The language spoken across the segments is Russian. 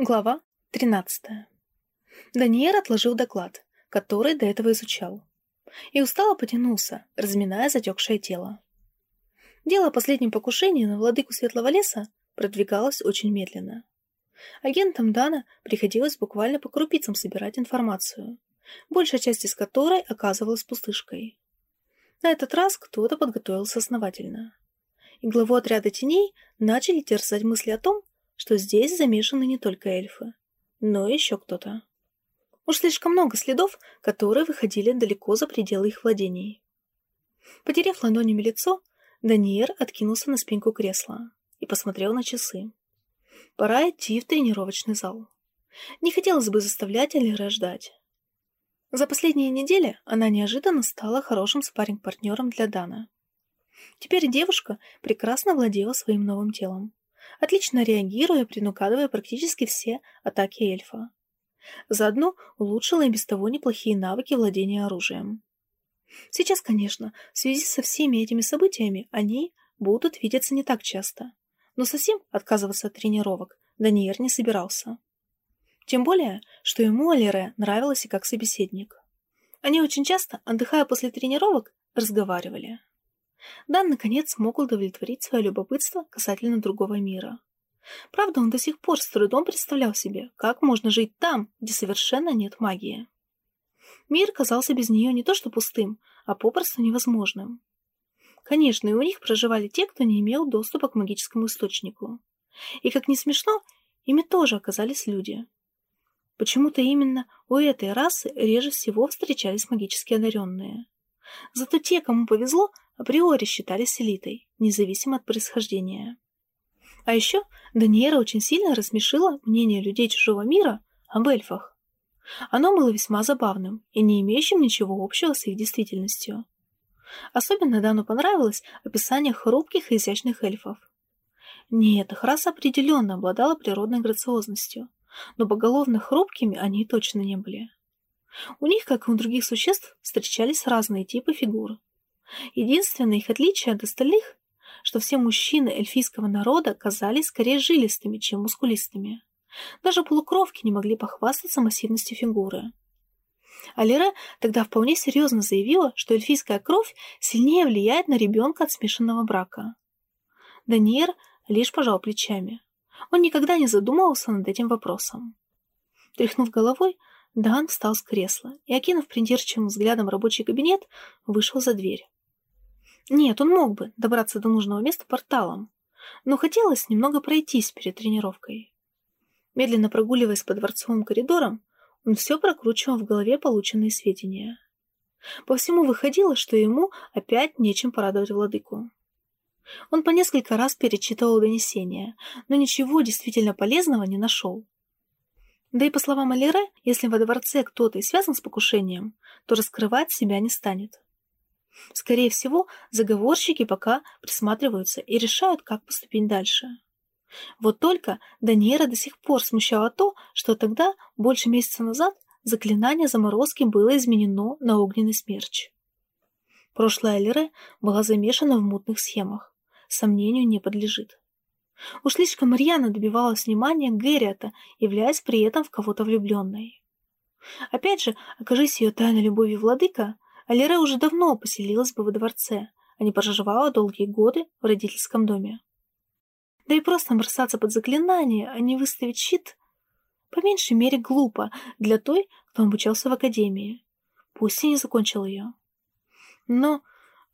Глава 13. Даниэр отложил доклад, который до этого изучал, и устало потянулся, разминая затекшее тело. Дело о последнем покушении на владыку Светлого леса продвигалось очень медленно. Агентам Дана приходилось буквально по крупицам собирать информацию, большая часть из которой оказывалась пустышкой. На этот раз кто-то подготовился основательно. И главу отряда теней начали терзать мысли о том, что здесь замешаны не только эльфы, но еще кто-то. Уж слишком много следов, которые выходили далеко за пределы их владений. Потеряв ладонями лицо, Даниэр откинулся на спинку кресла и посмотрел на часы. Пора идти в тренировочный зал. Не хотелось бы заставлять Алире ждать. За последние недели она неожиданно стала хорошим спарринг-партнером для Дана. Теперь девушка прекрасно владела своим новым телом отлично реагируя, предугадывая практически все атаки эльфа. Заодно улучшила и без того неплохие навыки владения оружием. Сейчас, конечно, в связи со всеми этими событиями они будут видеться не так часто, но совсем отказываться от тренировок Даниэр не собирался. Тем более, что ему Алире нравилось и как собеседник. Они очень часто, отдыхая после тренировок, разговаривали. Дан, наконец, смог удовлетворить свое любопытство касательно другого мира. Правда, он до сих пор с трудом представлял себе, как можно жить там, где совершенно нет магии. Мир казался без нее не то что пустым, а попросту невозможным. Конечно, и у них проживали те, кто не имел доступа к магическому источнику. И, как ни смешно, ими тоже оказались люди. Почему-то именно у этой расы реже всего встречались магически одаренные. Зато те, кому повезло, априори считались элитой, независимо от происхождения. А еще Даниэра очень сильно рассмешила мнение людей чужого мира об эльфах. Оно было весьма забавным и не имеющим ничего общего с их действительностью. Особенно Дану понравилось описание хрупких и изящных эльфов. Нет, их раса определенно обладала природной грациозностью, но поголовно хрупкими они точно не были. У них, как и у других существ, встречались разные типы фигур. Единственное их отличие от остальных, что все мужчины эльфийского народа казались скорее жилистыми, чем мускулистыми. Даже полукровки не могли похвастаться массивностью фигуры. Алира тогда вполне серьезно заявила, что эльфийская кровь сильнее влияет на ребенка от смешанного брака. Даниэр лишь пожал плечами. Он никогда не задумывался над этим вопросом. Тряхнув головой, Дан встал с кресла и, окинув придирчивым взглядом рабочий кабинет, вышел за дверь. Нет, он мог бы добраться до нужного места порталом, но хотелось немного пройтись перед тренировкой. Медленно прогуливаясь по дворцовым коридорам, он все прокручивал в голове полученные сведения. По всему выходило, что ему опять нечем порадовать владыку. Он по несколько раз перечитывал донесения, но ничего действительно полезного не нашел. Да и по словам Алире, если во дворце кто-то и связан с покушением, то раскрывать себя не станет. Скорее всего, заговорщики пока присматриваются и решают, как поступить дальше. Вот только Даниэра до сих пор смущало то, что тогда, больше месяца назад, заклинание заморозки было изменено на огненный смерч. Прошлая Алире была замешана в мутных схемах. Сомнению не подлежит. Уж слишком Марьяна добивалась внимания Гэрриата, являясь при этом в кого-то влюбленной. Опять же, окажись ее тайной любовью владыка, Алире уже давно поселилась бы во дворце, а не проживала долгие годы в родительском доме. Да и просто бросаться под заклинание, а не выставить щит, по меньшей мере глупо для той, кто обучался в академии. Пусть и не закончил ее. Но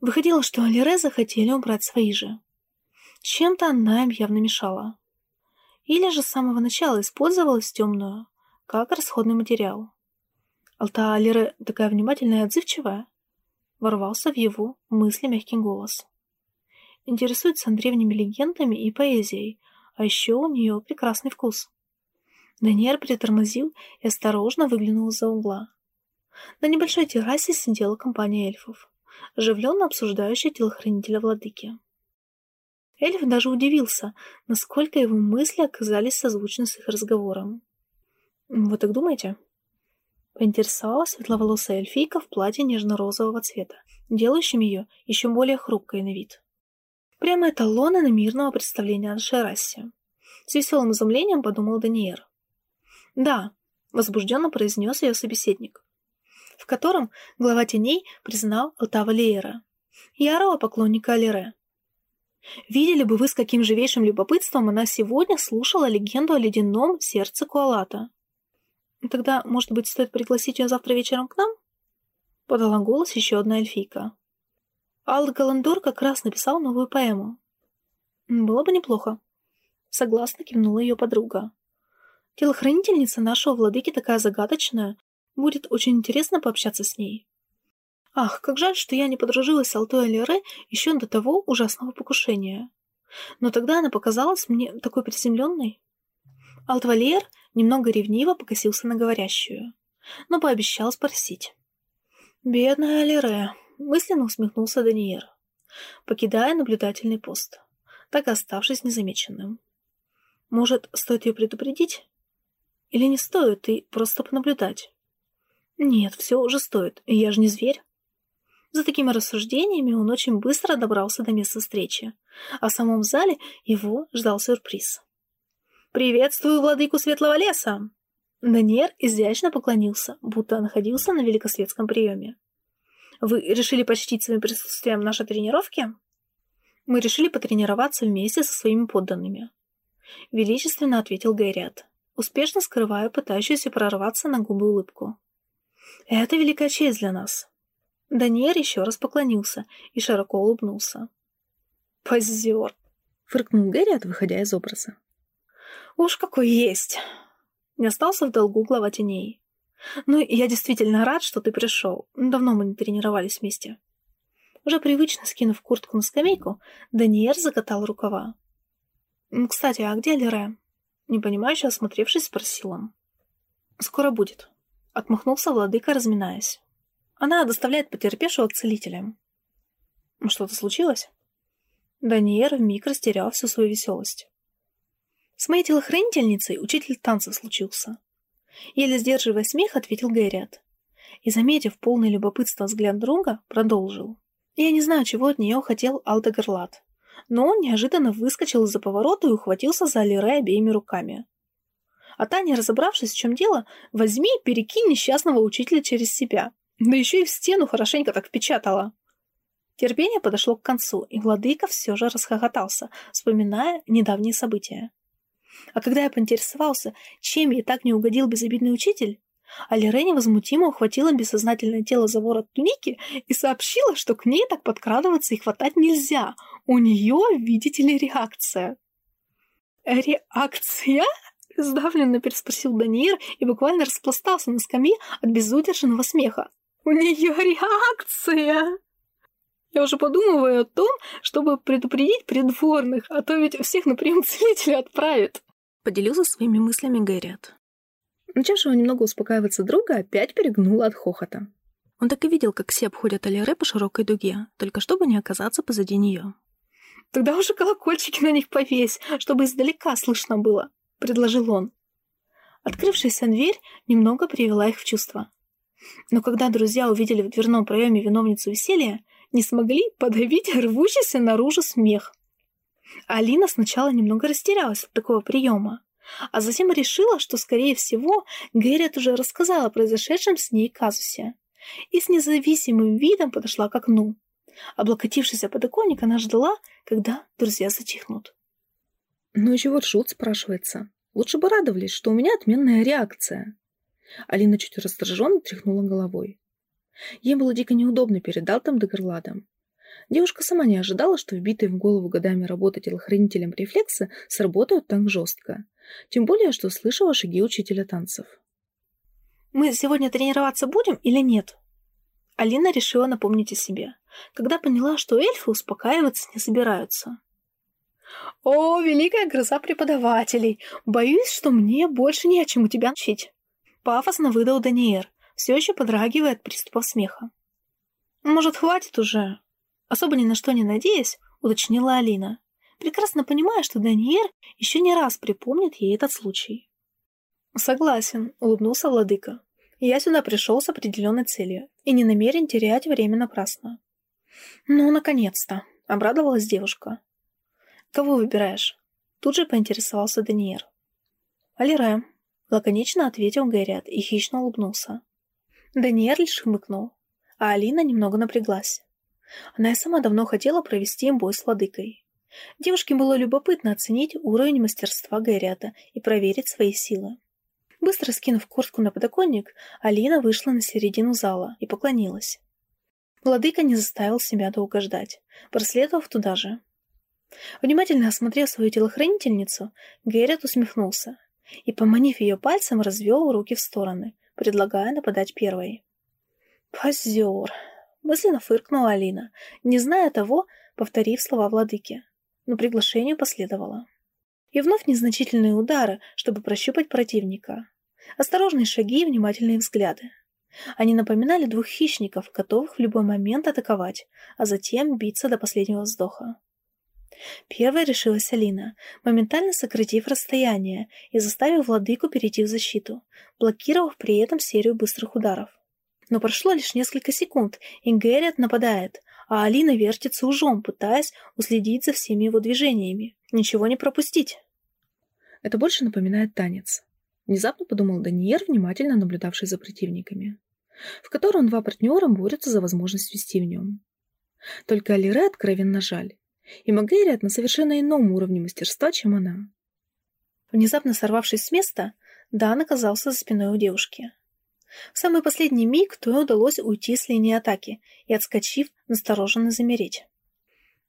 выходило, что Алире захотели убрать свои же. Чем-то она им явно мешала. Или же с самого начала использовалась темную, как расходный материал. Алта Алира такая внимательная и отзывчивая?» Ворвался в его мысли мягкий голос. Интересуется он древними легендами и поэзией, а еще у нее прекрасный вкус. Даниэр притормозил и осторожно выглянул из-за угла. На небольшой террасе сидела компания эльфов, оживленно обсуждающая телохранителя владыки. Эльф даже удивился, насколько его мысли оказались созвучны с их разговором. «Вы так думаете?» Поинтересовалась светловолосая эльфийка в платье нежно-розового цвета, делающим ее еще более хрупкой на вид. Прямо эталоны на мирного представления о нашей расе. С веселым изумлением подумал Даниэр. Да, возбужденно произнес ее собеседник, в котором глава теней признал Алтава Леера, ярого поклонника Алире. Видели бы вы, с каким живейшим любопытством она сегодня слушала легенду о ледяном сердце Куалата. Тогда, может быть, стоит пригласить ее завтра вечером к нам? Подала голос еще одна эльфийка. Алла Галандор как раз написал новую поэму. Было бы неплохо. Согласно кивнула ее подруга. Телохранительница нашего владыки такая загадочная. Будет очень интересно пообщаться с ней. Ах, как жаль, что я не подружилась с Алтой Алире еще до того ужасного покушения. Но тогда она показалась мне такой приземленной. Алтвалер немного ревниво покосился на говорящую, но пообещал спросить. «Бедная Алире», — мысленно усмехнулся Даниэр, покидая наблюдательный пост, так и оставшись незамеченным. «Может, стоит ее предупредить?» Или не стоит, и просто понаблюдать? Нет, все уже стоит, я же не зверь. За такими рассуждениями он очень быстро добрался до места встречи, а в самом зале его ждал сюрприз. «Приветствую владыку Светлого леса!» Даниэр изящно поклонился, будто находился на великосветском приеме. «Вы решили почтить своим присутствием наши тренировки?» «Мы решили потренироваться вместе со своими подданными», — величественно ответил Гайрят успешно скрывая пытающуюся прорваться на губы улыбку. «Это великая честь для нас!» Даниэль еще раз поклонился и широко улыбнулся. «Позер!» — фыркнул Гэрриот, выходя из образа. «Уж какой есть!» Не остался в долгу глава теней. «Ну, я действительно рад, что ты пришел. Давно мы не тренировались вместе». Уже привычно скинув куртку на скамейку, Даниэль закатал рукава. «Кстати, а где Лере?» Непонимающе осмотревшись, спросил он. «Скоро будет», — отмахнулся владыка, разминаясь. «Она доставляет потерпевшего к целителям». «Что-то случилось?» Даниэр вмиг растерял всю свою веселость. «С моей телохранительницей учитель танца случился». Еле сдерживая смех, ответил Гайрят. И, заметив полный любопытство взгляд друга, продолжил. «Я не знаю, чего от нее хотел Алдегарлат но он неожиданно выскочил из-за поворота и ухватился за Алире обеими руками. А Таня, разобравшись, в чем дело, возьми и перекинь несчастного учителя через себя. Да еще и в стену хорошенько так впечатала. Терпение подошло к концу, и владыка все же расхохотался, вспоминая недавние события. А когда я поинтересовался, чем ей так не угодил безобидный учитель, Алире невозмутимо ухватила бессознательное тело за ворот туники и сообщила, что к ней так подкрадываться и хватать нельзя. У нее, видите ли, реакция. «Реакция?» — сдавленно переспросил Даниэр и буквально распластался на скамье от безудержного смеха. «У нее реакция!» Я уже подумываю о том, чтобы предупредить придворных, а то ведь всех на прием целителя отправят. Поделился своими мыслями Гэрриот. Начавшего немного успокаиваться друга опять перегнуло от хохота. Он так и видел, как все обходят Алире по широкой дуге, только чтобы не оказаться позади нее. «Тогда уже колокольчики на них повесь, чтобы издалека слышно было», — предложил он. Открывшаяся дверь немного привела их в чувство. Но когда друзья увидели в дверном проеме виновницу веселья, не смогли подавить рвущийся наружу смех. Алина сначала немного растерялась от такого приема, а затем решила, что, скорее всего, Гэрриет уже рассказала о произошедшем с ней казусе. И с независимым видом подошла к окну. Облокотившись о подоконник, она ждала, когда друзья затихнут. «Ну и чего ржут?» – спрашивается. «Лучше бы радовались, что у меня отменная реакция». Алина чуть раздраженно тряхнула головой. Ей было дико неудобно перед Алтом да Горладом. Девушка сама не ожидала, что вбитые в голову годами работы телохранителем рефлексы сработают так жестко. Тем более, что слышала шаги учителя танцев. «Мы сегодня тренироваться будем или нет?» Алина решила напомнить о себе, когда поняла, что эльфы успокаиваться не собираются. «О, великая гроза преподавателей! Боюсь, что мне больше не о чем у тебя учить!» Пафосно выдал Даниэр, все еще подрагивая от приступов смеха. «Может, хватит уже?» Особо ни на что не надеясь, уточнила Алина, прекрасно понимая, что Даниэр еще не раз припомнит ей этот случай. «Согласен», — улыбнулся владыка. «Я сюда пришел с определенной целью и не намерен терять время напрасно». «Ну, наконец-то!» — обрадовалась девушка. «Кого выбираешь?» Тут же поинтересовался Даниэр. «Алире», — Лаконично ответил Гэриат и хищно улыбнулся. Даниэль лишь хмыкнул, а Алина немного напряглась. Она и сама давно хотела провести им бой с владыкой. Девушке было любопытно оценить уровень мастерства Гэриата и проверить свои силы. Быстро скинув куртку на подоконник, Алина вышла на середину зала и поклонилась. Владыка не заставил себя долго ждать, проследовав туда же. Внимательно осмотрев свою телохранительницу, Гэррит усмехнулся и, поманив ее пальцем, развел руки в стороны, предлагая нападать первой. «Позер!» — мысленно фыркнула Алина, не зная того, повторив слова владыки. Но приглашение последовало. И вновь незначительные удары, чтобы прощупать противника. Осторожные шаги и внимательные взгляды. Они напоминали двух хищников, готовых в любой момент атаковать, а затем биться до последнего вздоха. Первой решилась Алина, моментально сократив расстояние и заставив владыку перейти в защиту, блокировав при этом серию быстрых ударов. Но прошло лишь несколько секунд, и Гэрриот нападает, а Алина вертится ужом, пытаясь уследить за всеми его движениями. Ничего не пропустить. Это больше напоминает танец. Внезапно подумал Даниэр, внимательно наблюдавший за противниками, в котором два партнера борются за возможность вести в нем. Только Алире откровенно жаль, и Магерриат на совершенно ином уровне мастерства, чем она. Внезапно сорвавшись с места, Дан оказался за спиной у девушки. В самый последний миг то и удалось уйти с линии атаки и, отскочив, настороженно замереть.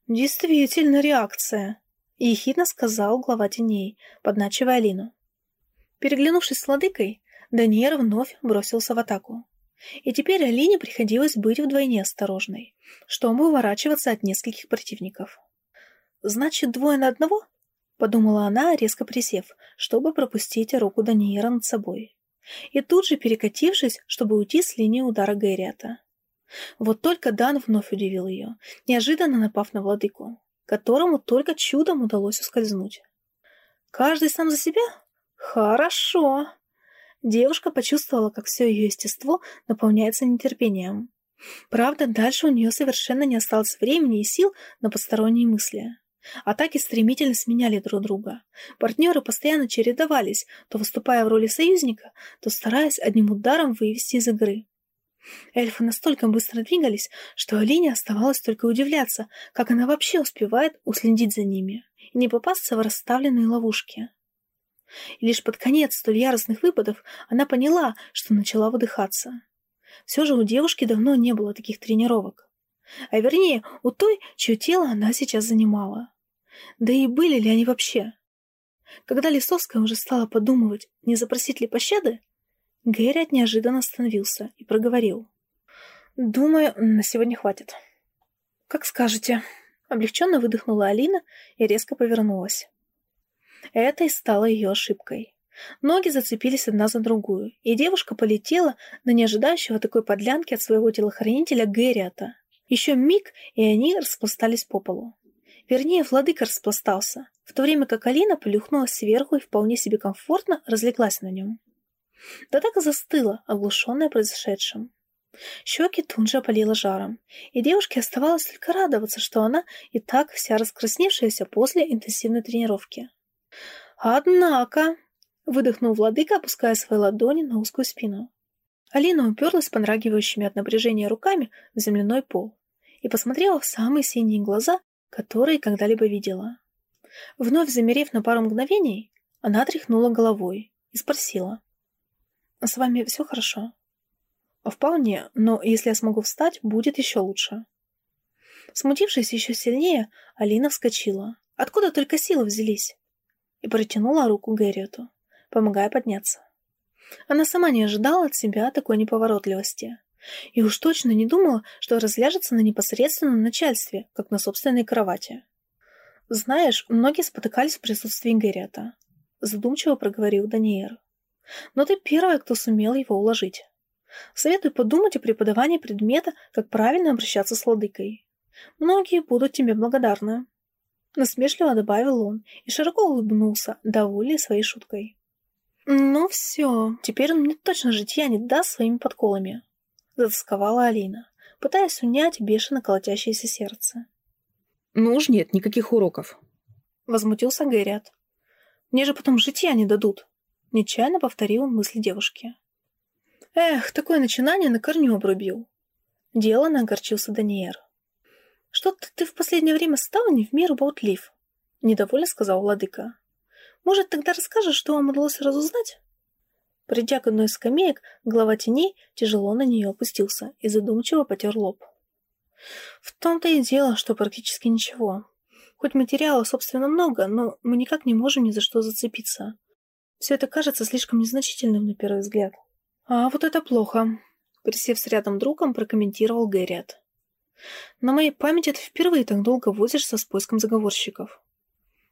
«Действительно реакция!» — ехидно сказал глава теней, подначивая Алину. Переглянувшись с владыкой, Даниэр вновь бросился в атаку. И теперь Алине приходилось быть вдвойне осторожной, чтобы уворачиваться от нескольких противников. «Значит, двое на одного?» — подумала она, резко присев, чтобы пропустить руку Даниэра над собой. И тут же перекатившись, чтобы уйти с линии удара Гэриата. Вот только Дан вновь удивил ее, неожиданно напав на владыку, которому только чудом удалось ускользнуть. «Каждый сам за себя?» Хорошо. Девушка почувствовала, как все ее естество наполняется нетерпением. Правда, дальше у нее совершенно не осталось времени и сил на посторонние мысли. Атаки стремительно сменяли друг друга. Партнеры постоянно чередовались, то выступая в роли союзника, то стараясь одним ударом вывести из игры. Эльфы настолько быстро двигались, что Алине оставалось только удивляться, как она вообще успевает уследить за ними и не попасться в расставленные ловушки. И лишь под конец столь яростных выпадов она поняла, что начала выдыхаться. Все же у девушки давно не было таких тренировок. А вернее, у той, чье тело она сейчас занимала. Да и были ли они вообще? Когда Лисовская уже стала подумывать, не запросить ли пощады, Гэрри неожиданно остановился и проговорил. «Думаю, на сегодня хватит». «Как скажете». Облегченно выдохнула Алина и резко повернулась. Это и стало ее ошибкой. Ноги зацепились одна за другую, и девушка полетела на неожидающего такой подлянки от своего телохранителя Гэриата. Еще миг, и они распластались по полу. Вернее, владыка распластался, в то время как Алина плюхнулась сверху и вполне себе комфортно разлеглась на нем. Да так и застыла, оглушенная произошедшим. Щеки тут же опалило жаром, и девушке оставалось только радоваться, что она и так вся раскрасневшаяся после интенсивной тренировки. «Однако!» — выдохнул владыка, опуская свои ладони на узкую спину. Алина уперлась подрагивающими от напряжения руками в земляной пол и посмотрела в самые синие глаза, которые когда-либо видела. Вновь замерев на пару мгновений, она тряхнула головой и спросила. «С вами все хорошо?» «Вполне, но если я смогу встать, будет еще лучше». Смутившись еще сильнее, Алина вскочила. Откуда только силы взялись? и протянула руку Гэрриоту, помогая подняться. Она сама не ожидала от себя такой неповоротливости. И уж точно не думала, что разляжется на непосредственном начальстве, как на собственной кровати. «Знаешь, многие спотыкались в присутствии Гэрриота», — задумчиво проговорил Даниэр. «Но ты первая, кто сумел его уложить. Советую подумать о преподавании предмета, как правильно обращаться с ладыкой. Многие будут тебе благодарны». Насмешливо добавил он и широко улыбнулся, довольный своей шуткой. «Ну все, теперь он мне точно житья не даст своими подколами», — затасковала Алина, пытаясь унять бешено колотящееся сердце. «Ну уж нет никаких уроков», — возмутился Гэрриат. «Мне же потом житья не дадут», — Нечаянно повторил мысли девушки. Эх, такое начинание на корню обрубил. Делано огорчился Даниэр. Что-то ты в последнее время стал не в меру болтлив, недовольно сказал владыка. Может, тогда расскажешь, что вам удалось разузнать? Придя к одной из скамеек, глава теней тяжело на нее опустился и задумчиво потер лоб. В том-то и дело, что практически ничего. Хоть материала, собственно, много, но мы никак не можем ни за что зацепиться. Все это кажется слишком незначительным на первый взгляд. А вот это плохо, присев с рядом другом, прокомментировал Гэрриот. На моей памяти ты впервые так долго возишься с поиском заговорщиков.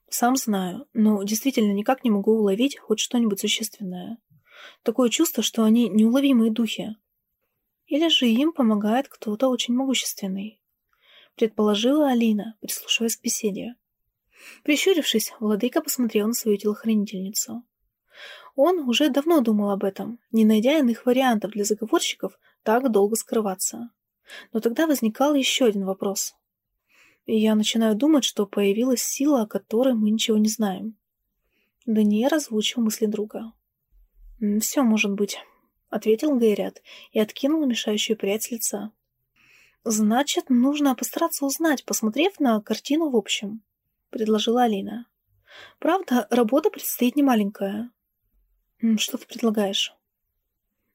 Сам знаю, но действительно никак не могу уловить хоть что-нибудь существенное. Такое чувство, что они неуловимые духи. Или же им помогает кто-то очень могущественный. Предположила Алина, прислушиваясь к беседе. Прищурившись, владыка посмотрел на свою телохранительницу. Он уже давно думал об этом, не найдя иных вариантов для заговорщиков так долго скрываться. Но тогда возникал еще один вопрос. И я начинаю думать, что появилась сила, о которой мы ничего не знаем. Даниэль озвучил мысли друга. «Все может быть», — ответил Гайрят и откинул мешающую прядь с лица. «Значит, нужно постараться узнать, посмотрев на картину в общем», — предложила Алина. «Правда, работа предстоит немаленькая». «Что ты предлагаешь?»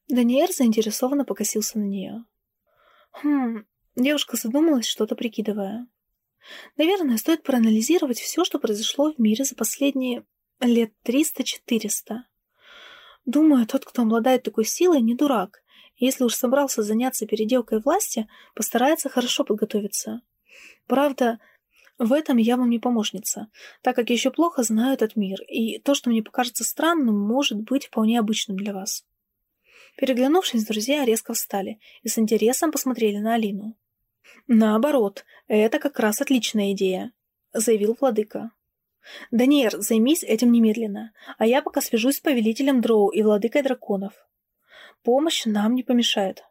Даниэль заинтересованно покосился на нее. Хм, девушка задумалась, что-то прикидывая. Наверное, стоит проанализировать все, что произошло в мире за последние лет 300-400. Думаю, тот, кто обладает такой силой, не дурак. Если уж собрался заняться переделкой власти, постарается хорошо подготовиться. Правда, в этом я вам не помощница, так как еще плохо знаю этот мир, и то, что мне покажется странным, может быть вполне обычным для вас. Переглянувшись, друзья резко встали и с интересом посмотрели на Алину. «Наоборот, это как раз отличная идея», — заявил владыка. «Даниэр, займись этим немедленно, а я пока свяжусь с повелителем Дроу и владыкой драконов. Помощь нам не помешает».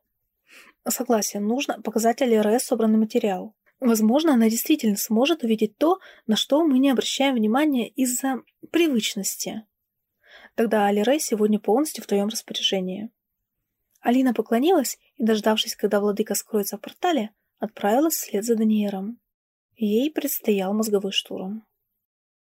Согласен, нужно показать Алире собранный материал. Возможно, она действительно сможет увидеть то, на что мы не обращаем внимания из-за привычности. Тогда Алире сегодня полностью в твоем распоряжении. Алина поклонилась и, дождавшись, когда владыка скроется в портале, отправилась вслед за Даниером. Ей предстоял мозговой штурм.